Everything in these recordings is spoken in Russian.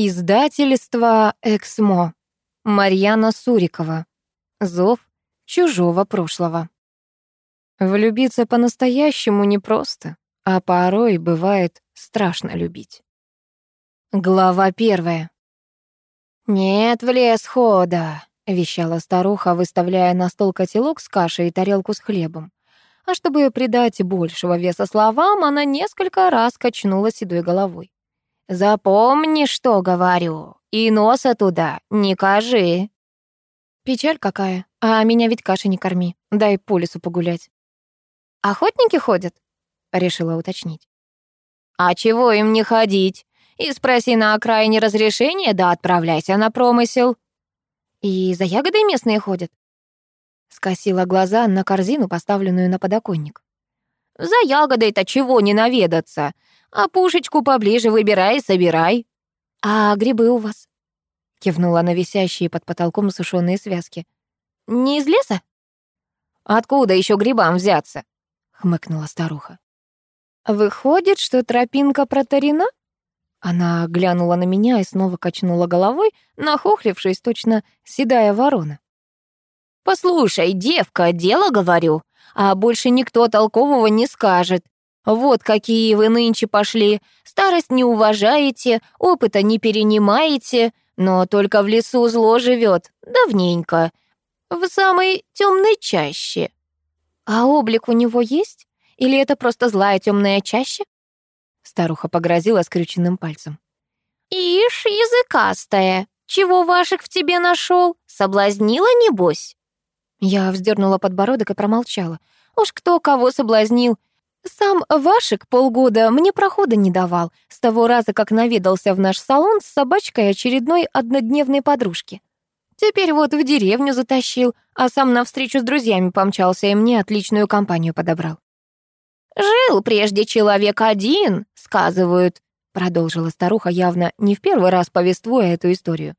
Издательство «Эксмо». Марьяна Сурикова. Зов чужого прошлого. Влюбиться по-настоящему непросто, а порой бывает страшно любить. Глава первая. «Нет в лес хода», — вещала старуха, выставляя на стол котелок с кашей и тарелку с хлебом. А чтобы придать большего веса словам, она несколько раз качнула седой головой. Запомни, что говорю, и носа туда не кажи. Печаль какая, а меня ведь кашей не корми, дай по лесу погулять. Охотники ходят? Решила уточнить. А чего им не ходить? И спроси на окраине разрешения, да отправляйся на промысел. И за ягодой местные ходят? Скосила глаза на корзину, поставленную на подоконник. За ягодой-то чего не наведаться? А пушечку поближе выбирай и собирай. А грибы у вас? Кивнула на висящие под потолком сушеные связки. Не из леса? Откуда еще грибам взяться? Хмыкнула старуха. Выходит, что тропинка протарена? Она глянула на меня и снова качнула головой, нахохлившись точно седая ворона. «Послушай, девка, дело говорю, а больше никто толкового не скажет. Вот какие вы нынче пошли. Старость не уважаете, опыта не перенимаете, но только в лесу зло живет, давненько, в самой темной чаще. А облик у него есть? Или это просто злая темная чаще? Старуха погрозила скрюченным пальцем. Ишь, языкастая, чего ваших в тебе нашел? Соблазнила, небось? Я вздернула подбородок и промолчала. Уж кто кого соблазнил, сам Вашик полгода мне прохода не давал, с того раза, как наведался в наш салон с собачкой очередной однодневной подружки. Теперь вот в деревню затащил, а сам навстречу с друзьями помчался и мне отличную компанию подобрал. «Жил прежде человек один, сказывают», — продолжила старуха, явно не в первый раз повествуя эту историю.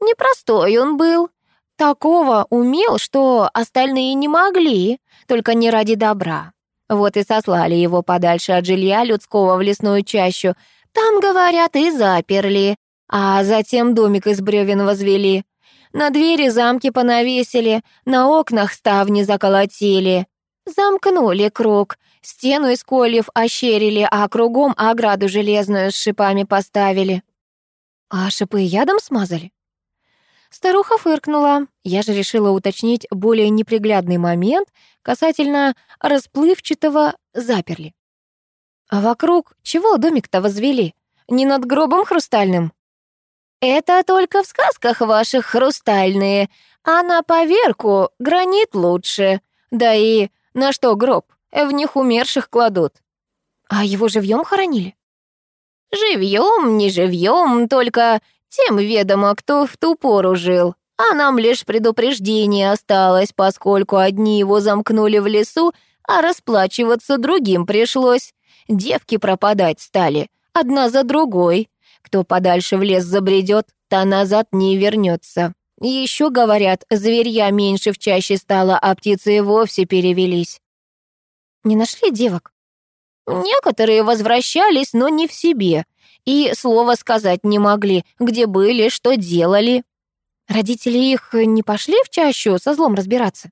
«Непростой он был. Такого умел, что остальные не могли, только не ради добра. Вот и сослали его подальше от жилья людского в лесную чащу. Там, говорят, и заперли. А затем домик из бревен возвели. На двери замки понавесили, на окнах ставни заколотили. Замкнули круг, стену из кольев ощерили, а кругом ограду железную с шипами поставили. А шипы ядом смазали? Старуха фыркнула. Я же решила уточнить более неприглядный момент касательно расплывчатого заперли. А вокруг чего домик-то возвели? Не над гробом хрустальным? Это только в сказках ваших хрустальные, а на поверку гранит лучше. Да и на что гроб? В них умерших кладут. А его живьем хоронили? Живьем, не живьем, только тем ведомо, кто в ту пору жил. А нам лишь предупреждение осталось, поскольку одни его замкнули в лесу, а расплачиваться другим пришлось. Девки пропадать стали, одна за другой. Кто подальше в лес забредет, та назад не вернется. Еще говорят, зверья меньше в чаще стало, а птицы и вовсе перевелись. Не нашли девок? Некоторые возвращались, но не в себе и слова сказать не могли, где были, что делали. Родители их не пошли в чащу со злом разбираться?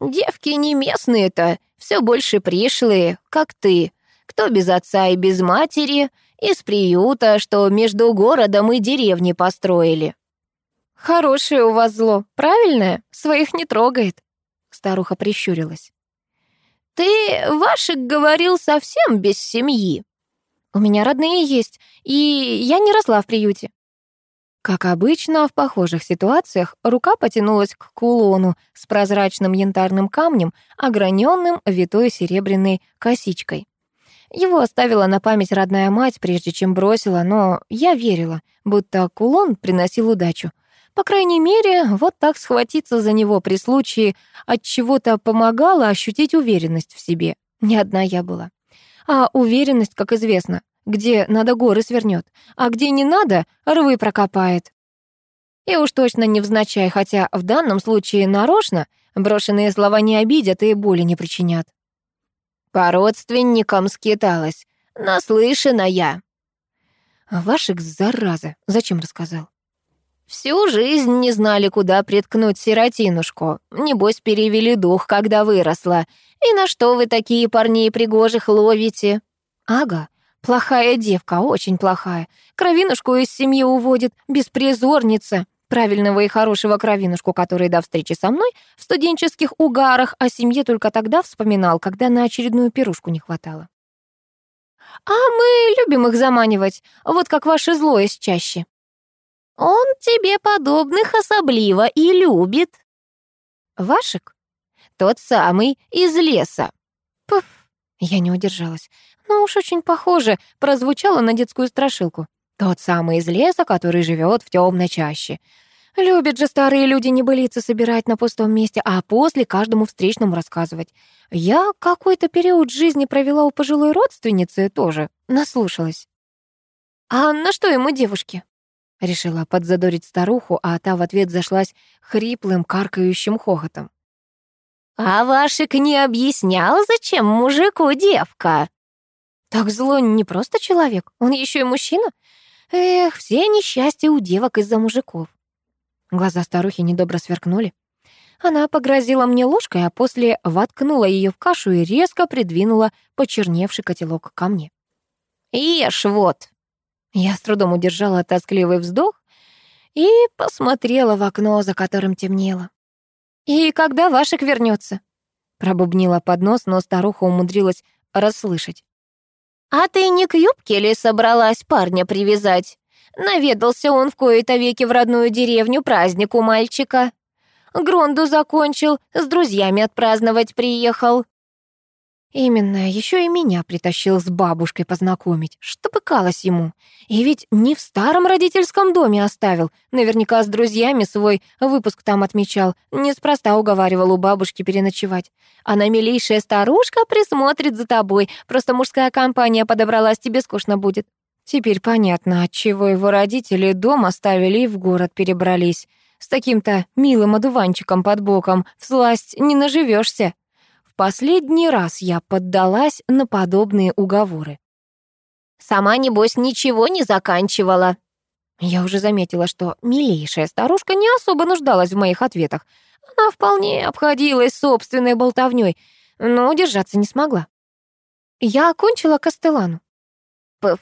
Девки не местные-то, все больше пришлые, как ты. Кто без отца и без матери, из приюта, что между городом и деревней построили. Хорошее у вас зло, правильное, своих не трогает. Старуха прищурилась. Ты, Вашик, говорил совсем без семьи. У меня родные есть, и я не росла в приюте». Как обычно, в похожих ситуациях рука потянулась к кулону с прозрачным янтарным камнем, ограненным витой серебряной косичкой. Его оставила на память родная мать, прежде чем бросила, но я верила, будто кулон приносил удачу. По крайней мере, вот так схватиться за него при случае от чего-то помогало ощутить уверенность в себе. Не одна я была. А уверенность, как известно, где надо горы свернет, а где не надо, рвы прокопает. И уж точно не взначай, хотя в данном случае нарочно брошенные слова не обидят и боли не причинят. По родственникам скиталась, наслышана я. Ваших зараза, зачем рассказал? Всю жизнь не знали, куда приткнуть сиротинушку. Небось, перевели дух, когда выросла. И на что вы такие парней пригожих ловите? Ага, плохая девка, очень плохая. Кровинушку из семьи уводит, беспризорница. Правильного и хорошего кровинушку, который до встречи со мной в студенческих угарах о семье только тогда вспоминал, когда на очередную пирушку не хватало. А мы любим их заманивать, вот как ваше зло из чаще. Он тебе подобных особливо и любит. Вашик? Тот самый из леса. Пф, я не удержалась. Ну уж очень похоже, прозвучало на детскую страшилку. Тот самый из леса, который живет в темной чаще. Любят же старые люди небылицы собирать на пустом месте, а после каждому встречному рассказывать. Я какой-то период жизни провела у пожилой родственницы тоже, наслушалась. «А на что ему девушки?» Решила подзадорить старуху, а та в ответ зашлась хриплым, каркающим хохотом. «А Вашик не объяснял, зачем мужику девка?» «Так зло не просто человек, он еще и мужчина. Эх, все несчастья у девок из-за мужиков». Глаза старухи недобро сверкнули. Она погрозила мне ложкой, а после воткнула ее в кашу и резко придвинула почерневший котелок ко мне. «Ешь вот!» Я с трудом удержала тоскливый вздох и посмотрела в окно, за которым темнело. «И когда Вашек вернется? Пробубнила под нос, но старуха умудрилась расслышать. «А ты не к юбке ли собралась парня привязать?» Наведался он в кои-то веки в родную деревню праздник у мальчика. Гронду закончил, с друзьями отпраздновать приехал. Именно, еще и меня притащил с бабушкой познакомить, чтобы калось ему. И ведь не в старом родительском доме оставил, наверняка с друзьями свой выпуск там отмечал, неспроста уговаривал у бабушки переночевать. Она милейшая старушка присмотрит за тобой, просто мужская компания подобралась, тебе скучно будет. Теперь понятно, отчего его родители дом оставили и в город перебрались. С таким-то милым одуванчиком под боком в сласть не наживешься. В последний раз я поддалась на подобные уговоры. «Сама, небось, ничего не заканчивала». Я уже заметила, что милейшая старушка не особо нуждалась в моих ответах. Она вполне обходилась собственной болтовнёй, но удержаться не смогла. Я окончила Кастелану. Пф,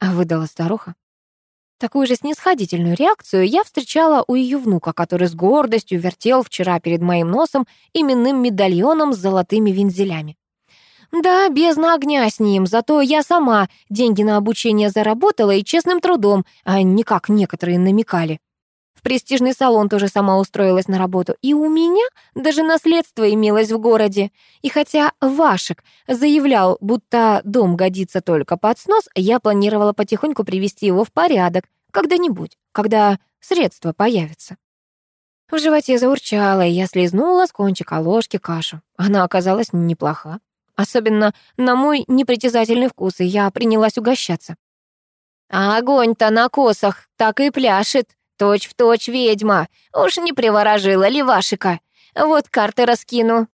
выдала старуха. Такую же снисходительную реакцию я встречала у ее внука, который с гордостью вертел вчера перед моим носом именным медальоном с золотыми вензелями. Да, без огня с ним, зато я сама деньги на обучение заработала и честным трудом, а не как некоторые намекали престижный салон тоже сама устроилась на работу. И у меня даже наследство имелось в городе. И хотя Вашек заявлял, будто дом годится только под снос, я планировала потихоньку привести его в порядок. Когда-нибудь, когда средства появятся. В животе заурчало, и я слезнула с кончика ложки кашу. Она оказалась неплоха. Особенно на мой непритязательный вкус, и я принялась угощаться. «А огонь-то на косах так и пляшет», Точь в точь ведьма. Уж не приворожила ли Вашика? Вот карты раскину.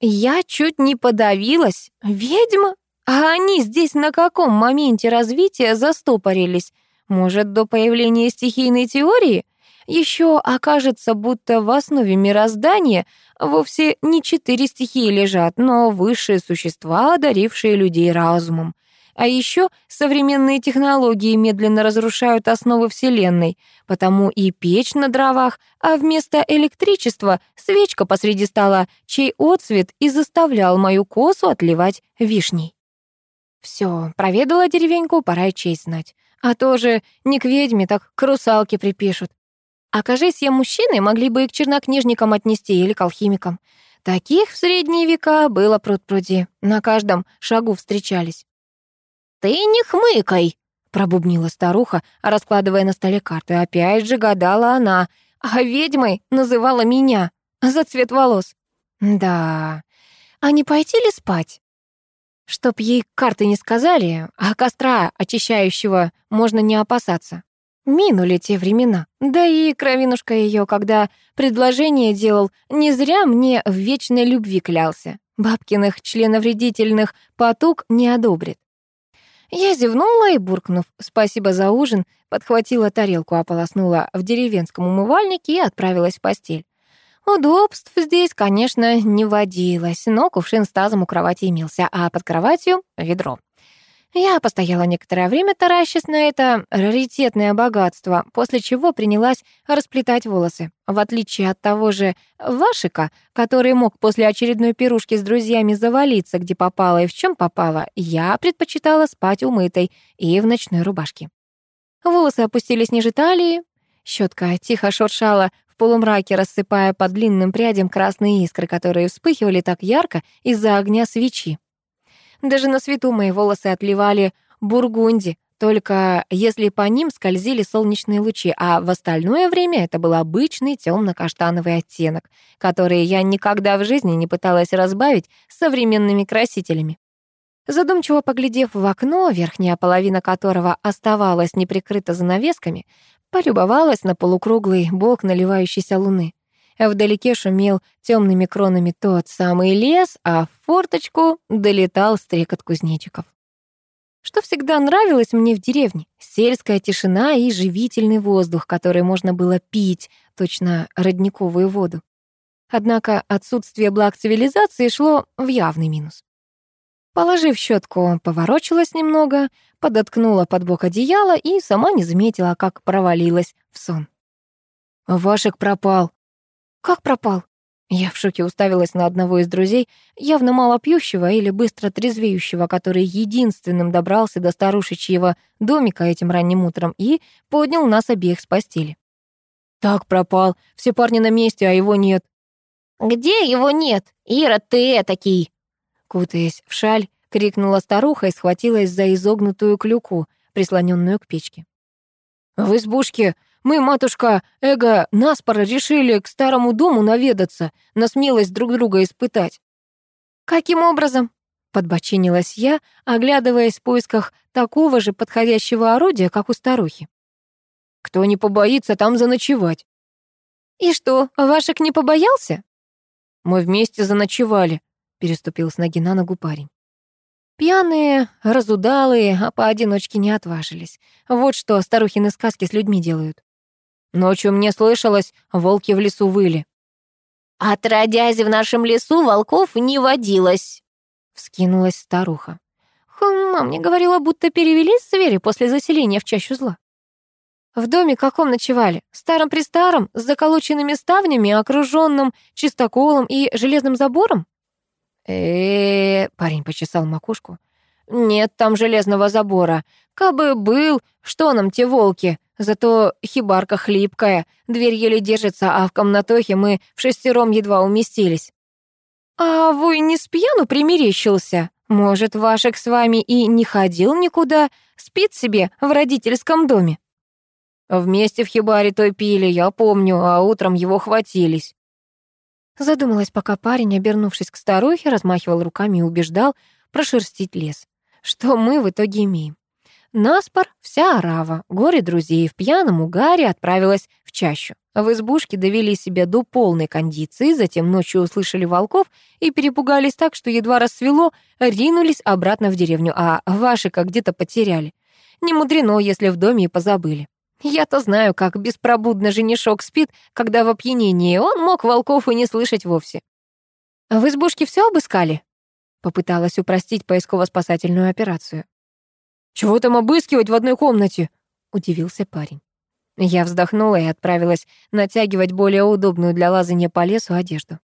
Я чуть не подавилась. Ведьма? А они здесь на каком моменте развития застопорились? Может, до появления стихийной теории? Еще окажется, будто в основе мироздания вовсе не четыре стихии лежат, но высшие существа, одарившие людей разумом. А еще современные технологии медленно разрушают основы Вселенной, потому и печь на дровах, а вместо электричества свечка посреди стола, чей отцвет и заставлял мою косу отливать вишней. Все, проведала деревеньку, пора и честь знать. А то же не к ведьме, так к русалке припишут. Окажись я мужчиной, могли бы и к чернокнижникам отнести или к алхимикам. Таких в средние века было пруд-пруди, на каждом шагу встречались. «Ты не хмыкай!» — пробубнила старуха, раскладывая на столе карты. Опять же гадала она, а ведьмой называла меня за цвет волос. Да, а не пойти ли спать? Чтоб ей карты не сказали, а костра очищающего можно не опасаться. Минули те времена. Да и кровинушка ее, когда предложение делал, не зря мне в вечной любви клялся. Бабкиных членовредительных потуг не одобрит. Я зевнула и, буркнув «спасибо за ужин», подхватила тарелку, ополоснула в деревенском умывальнике и отправилась в постель. Удобств здесь, конечно, не водилось, но кувшин с тазом у кровати имелся, а под кроватью — ведро. Я постояла некоторое время, таращась на это раритетное богатство, после чего принялась расплетать волосы. В отличие от того же Вашика, который мог после очередной пирушки с друзьями завалиться, где попало и в чем попало, я предпочитала спать умытой и в ночной рубашке. Волосы опустились ниже талии, щетка тихо шуршала в полумраке, рассыпая по длинным прядям красные искры, которые вспыхивали так ярко из-за огня свечи. Даже на свету мои волосы отливали бургунди, только если по ним скользили солнечные лучи, а в остальное время это был обычный темно-каштановый оттенок, который я никогда в жизни не пыталась разбавить современными красителями. Задумчиво поглядев в окно, верхняя половина которого оставалась неприкрыта занавесками, полюбовалась на полукруглый бок наливающейся луны. Вдалеке шумел темными кронами тот самый лес, а в форточку долетал стрекот кузнечиков. Что всегда нравилось мне в деревне? Сельская тишина и живительный воздух, который можно было пить, точно родниковую воду. Однако отсутствие благ цивилизации шло в явный минус. Положив щетку, поворочилась немного, подоткнула под бок одеяло и сама не заметила, как провалилась в сон. «Вашек пропал», «Как пропал?» Я в шоке уставилась на одного из друзей, явно мало пьющего или быстро трезвеющего, который единственным добрался до старушечьего домика этим ранним утром и поднял нас обеих с постели. «Так пропал. Все парни на месте, а его нет». «Где его нет? Ира, ты этакий!» Кутаясь в шаль, крикнула старуха и схватилась за изогнутую клюку, прислоненную к печке. «В избушке мы, матушка, эго, наспоро решили к старому дому наведаться, на смелость друг друга испытать». «Каким образом?» — подбочинилась я, оглядываясь в поисках такого же подходящего орудия, как у старухи. «Кто не побоится, там заночевать». «И что, Вашек не побоялся?» «Мы вместе заночевали», — переступил с ноги на ногу парень. Пьяные, разудалые, а поодиночке не отважились. Вот что старухины сказки с людьми делают. Ночью мне слышалось, волки в лесу выли. «Отродясь в нашем лесу, волков не водилось», — вскинулась старуха. «Хм, мам мне говорила, будто перевелись звери после заселения в чащу зла». «В доме каком ночевали? Старом-престаром, с заколоченными ставнями, окруженным чистоколом и железным забором?» э, парень почесал макушку. «Нет там железного забора. Кабы был, что нам те волки? Зато хибарка хлипкая, дверь еле держится, а в комнатохе мы в шестером едва уместились. «А вы не с пьяну примерещился? Может, Вашек с вами и не ходил никуда, спит себе в родительском доме?» «Вместе в хибаре той пили, я помню, а утром его хватились». Задумалась, пока парень, обернувшись к старухе, размахивал руками и убеждал прошерстить лес. Что мы в итоге имеем? Наспор, вся орава, горе друзей в пьяном угаре отправилась в чащу. В избушке довели себя до полной кондиции, затем ночью услышали волков и перепугались так, что едва рассвело, ринулись обратно в деревню, а Вашика где-то потеряли. Не мудрено, если в доме и позабыли. Я-то знаю, как беспробудно женишок спит, когда в опьянении он мог волков и не слышать вовсе. «В избушке все обыскали?» Попыталась упростить поисково-спасательную операцию. «Чего там обыскивать в одной комнате?» — удивился парень. Я вздохнула и отправилась натягивать более удобную для лазания по лесу одежду.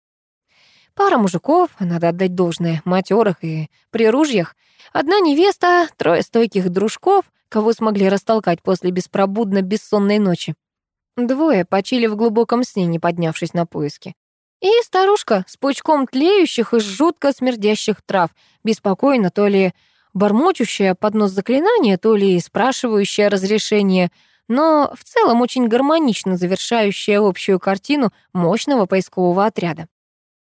Пара мужиков, надо отдать должное, матерых и при ружьях, одна невеста, трое стойких дружков, кого смогли растолкать после беспробудно бессонной ночи. Двое почили в глубоком сне, не поднявшись на поиски. И старушка с пучком тлеющих и жутко смердящих трав, беспокойно то ли бормочущая под нос заклинания, то ли спрашивающая разрешение, но в целом очень гармонично завершающая общую картину мощного поискового отряда.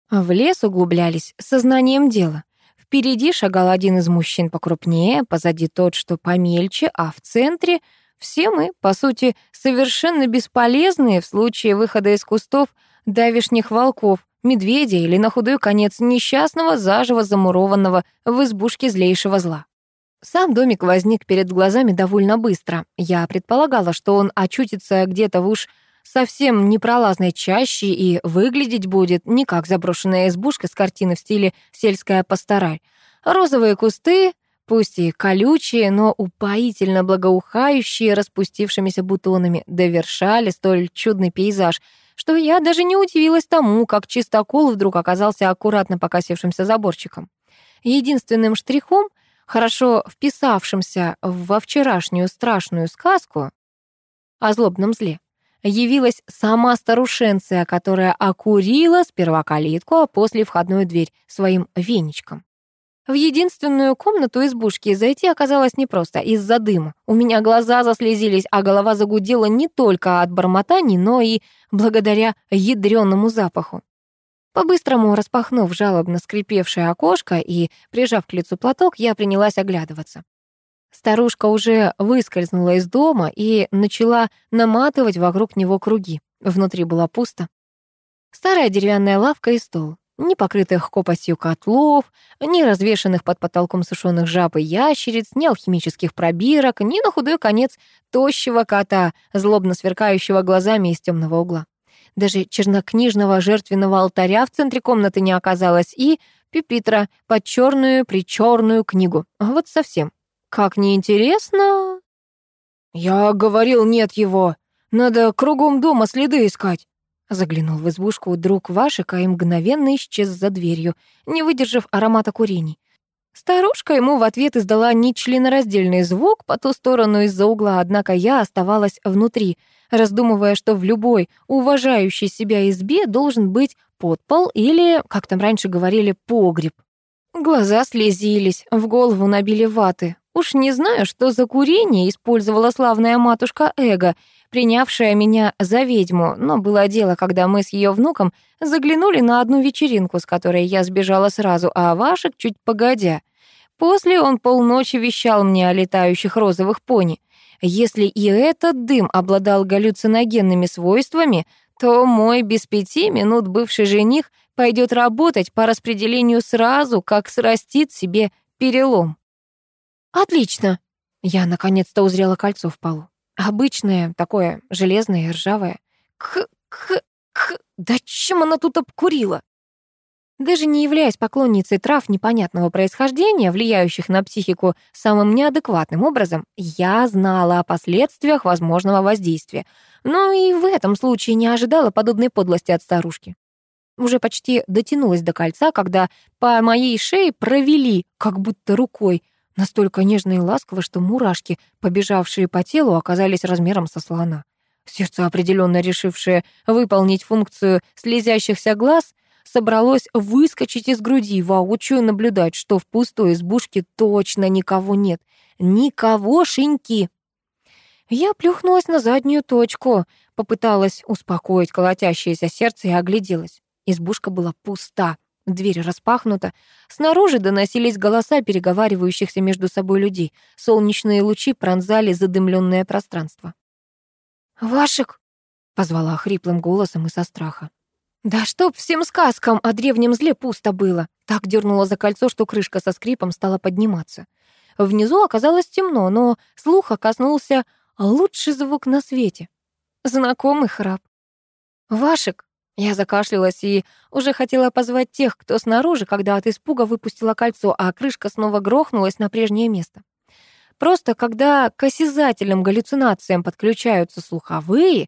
В лес углублялись сознанием дела. Впереди шагал один из мужчин покрупнее, позади тот, что помельче, а в центре все мы, по сути, совершенно бесполезные в случае выхода из кустов давишних волков, медведя или на худой конец несчастного, заживо замурованного в избушке злейшего зла. Сам домик возник перед глазами довольно быстро. Я предполагала, что он очутится где-то в уж совсем непролазной чаще и выглядеть будет не как заброшенная избушка с картины в стиле «сельская пастораль». Розовые кусты, пусть и колючие, но упоительно благоухающие распустившимися бутонами, довершали столь чудный пейзаж, что я даже не удивилась тому, как чистокол вдруг оказался аккуратно покосившимся заборчиком. Единственным штрихом, хорошо вписавшимся во вчерашнюю страшную сказку о злобном зле, явилась сама старушенция, которая окурила сперва калитку, а после входную дверь своим веничком. В единственную комнату избушки зайти оказалось непросто из-за дыма. У меня глаза заслезились, а голова загудела не только от бормотаний, но и благодаря ядрёному запаху. По-быстрому распахнув жалобно скрипевшее окошко и прижав к лицу платок, я принялась оглядываться. Старушка уже выскользнула из дома и начала наматывать вокруг него круги. Внутри было пусто. Старая деревянная лавка и стол. Ни покрытых копотью котлов, ни развешанных под потолком сушеных жаб и ящериц, ни алхимических пробирок, ни на худой конец тощего кота, злобно сверкающего глазами из темного угла. Даже чернокнижного жертвенного алтаря в центре комнаты не оказалось и пюпитра под черную причерную книгу. Вот совсем. Как неинтересно. Я говорил, нет его. Надо кругом дома следы искать. Заглянул в избушку друг Вашика и мгновенно исчез за дверью, не выдержав аромата курений. Старушка ему в ответ издала нечленораздельный звук по ту сторону из-за угла, однако я оставалась внутри, раздумывая, что в любой уважающей себя избе должен быть подпол или, как там раньше говорили, погреб. Глаза слезились, в голову набили ваты. Уж не знаю, что за курение использовала славная матушка Эго, принявшая меня за ведьму, но было дело, когда мы с ее внуком заглянули на одну вечеринку, с которой я сбежала сразу, а Вашек чуть погодя. После он полночи вещал мне о летающих розовых пони. Если и этот дым обладал галлюциногенными свойствами, то мой без пяти минут бывший жених пойдет работать по распределению сразу, как срастит себе перелом. «Отлично!» Я наконец-то узрела кольцо в полу. Обычное, такое железное и ржавое. К-к-к, да чем она тут обкурила? Даже не являясь поклонницей трав непонятного происхождения, влияющих на психику самым неадекватным образом, я знала о последствиях возможного воздействия, но и в этом случае не ожидала подобной подлости от старушки. Уже почти дотянулась до кольца, когда по моей шее провели, как будто рукой, Настолько нежно и ласково, что мурашки, побежавшие по телу, оказались размером со слона. Сердце, определенно решившее выполнить функцию слезящихся глаз, собралось выскочить из груди, воочию наблюдать, что в пустой избушке точно никого нет. Никого шиньки. Я плюхнулась на заднюю точку, попыталась успокоить колотящееся сердце и огляделась. Избушка была пуста. Дверь распахнута. Снаружи доносились голоса переговаривающихся между собой людей. Солнечные лучи пронзали задымленное пространство. «Вашек!» — позвала хриплым голосом и со страха. «Да чтоб всем сказкам о древнем зле пусто было!» Так дернула за кольцо, что крышка со скрипом стала подниматься. Внизу оказалось темно, но слуха коснулся лучший звук на свете. Знакомый храп. «Вашек!» Я закашлялась и уже хотела позвать тех, кто снаружи, когда от испуга выпустила кольцо, а крышка снова грохнулась на прежнее место. Просто когда к осязательным галлюцинациям подключаются слуховые,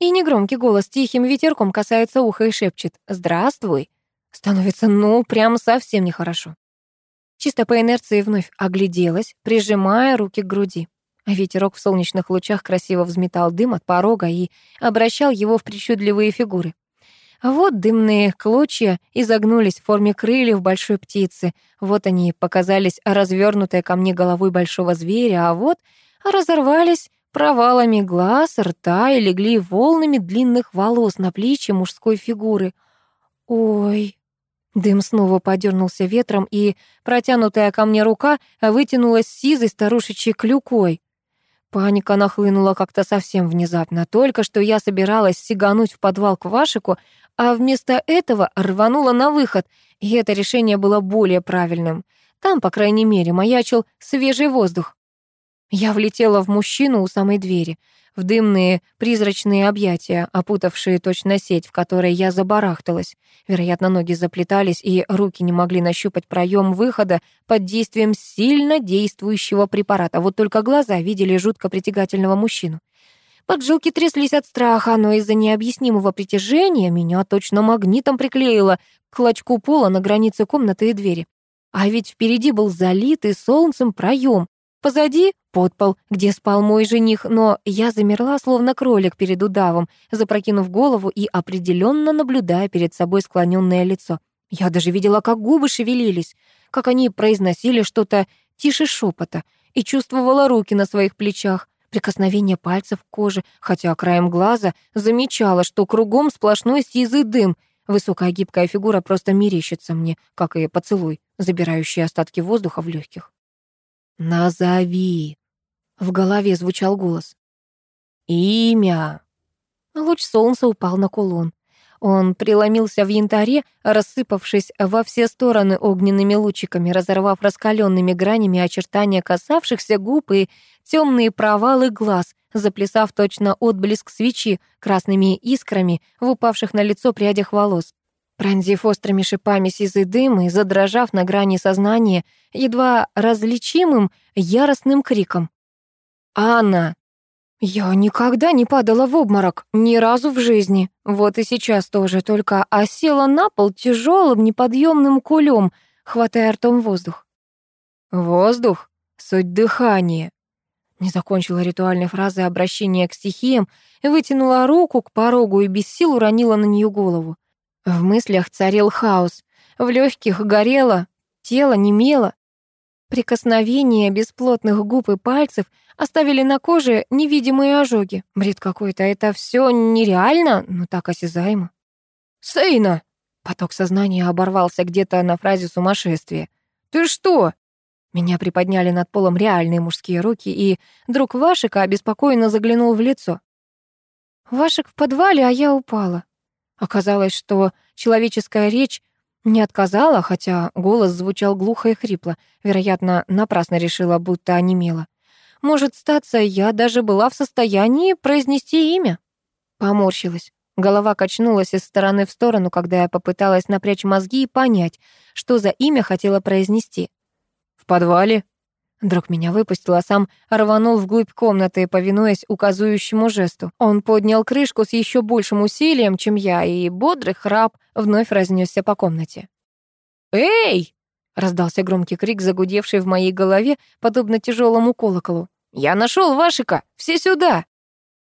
и негромкий голос тихим ветерком касается уха и шепчет «Здравствуй», становится ну прям совсем нехорошо. Чисто по инерции вновь огляделась, прижимая руки к груди. Ветерок в солнечных лучах красиво взметал дым от порога и обращал его в причудливые фигуры. Вот дымные клочья изогнулись в форме крыльев большой птицы. Вот они показались развернутой ко мне головой большого зверя, а вот разорвались провалами глаз, рта и легли волнами длинных волос на плечи мужской фигуры. Ой. Дым снова подернулся ветром, и протянутая ко мне рука вытянулась сизой старушечьей клюкой. Паника нахлынула как-то совсем внезапно. Только что я собиралась сигануть в подвал к Вашику, а вместо этого рванула на выход, и это решение было более правильным. Там, по крайней мере, маячил свежий воздух. Я влетела в мужчину у самой двери, в дымные призрачные объятия, опутавшие точно сеть, в которой я забарахталась. Вероятно, ноги заплетались, и руки не могли нащупать проем выхода под действием сильно действующего препарата. Вот только глаза видели жутко притягательного мужчину. Поджилки тряслись от страха, но из-за необъяснимого притяжения меня точно магнитом приклеило к клочку пола на границе комнаты и двери. А ведь впереди был залитый солнцем проем, Позади — подпол, где спал мой жених, но я замерла, словно кролик перед удавом, запрокинув голову и определенно наблюдая перед собой склоненное лицо. Я даже видела, как губы шевелились, как они произносили что-то тише шепота, и чувствовала руки на своих плечах, прикосновение пальцев к коже, хотя краем глаза замечала, что кругом сплошной сизый дым. Высокая гибкая фигура просто мерещится мне, как и поцелуй, забирающий остатки воздуха в легких. «Назови!» — в голове звучал голос. «Имя!» Луч солнца упал на кулон. Он преломился в янтаре, рассыпавшись во все стороны огненными лучиками, разорвав раскаленными гранями очертания касавшихся губ и темные провалы глаз, заплясав точно отблеск свечи красными искрами в упавших на лицо прядях волос. Пронзив острыми шипами сизый дым и задрожав на грани сознания, едва различимым яростным криком. «Анна!» Я никогда не падала в обморок, ни разу в жизни. Вот и сейчас тоже, только осела на пол тяжелым неподъемным кулем, хватая ртом воздух. «Воздух? Суть дыхания!» Не закончила ритуальной фразы обращения к стихиям, вытянула руку к порогу и без сил уронила на нее голову. В мыслях царил хаос. В легких горело, тело немело. Прикосновения бесплотных губ и пальцев оставили на коже невидимые ожоги. Бред какой-то, это все нереально, но так осязаемо. «Сейна!» Поток сознания оборвался где-то на фразе сумасшествия. «Ты что?» Меня приподняли над полом реальные мужские руки, и друг Вашика обеспокоенно заглянул в лицо. «Вашик в подвале, а я упала. Оказалось, что человеческая речь не отказала, хотя голос звучал глухо и хрипло. Вероятно, напрасно решила, будто онемела. Может, статься, я даже была в состоянии произнести имя. Поморщилась. Голова качнулась из стороны в сторону, когда я попыталась напрячь мозги и понять, что за имя хотела произнести. «В подвале?» Друг меня выпустил, а сам рванул вглубь комнаты, повинуясь указующему жесту. Он поднял крышку с еще большим усилием, чем я, и бодрый храп вновь разнесся по комнате. «Эй!» — раздался громкий крик, загудевший в моей голове, подобно тяжелому колоколу. «Я нашел Вашика! Все сюда!»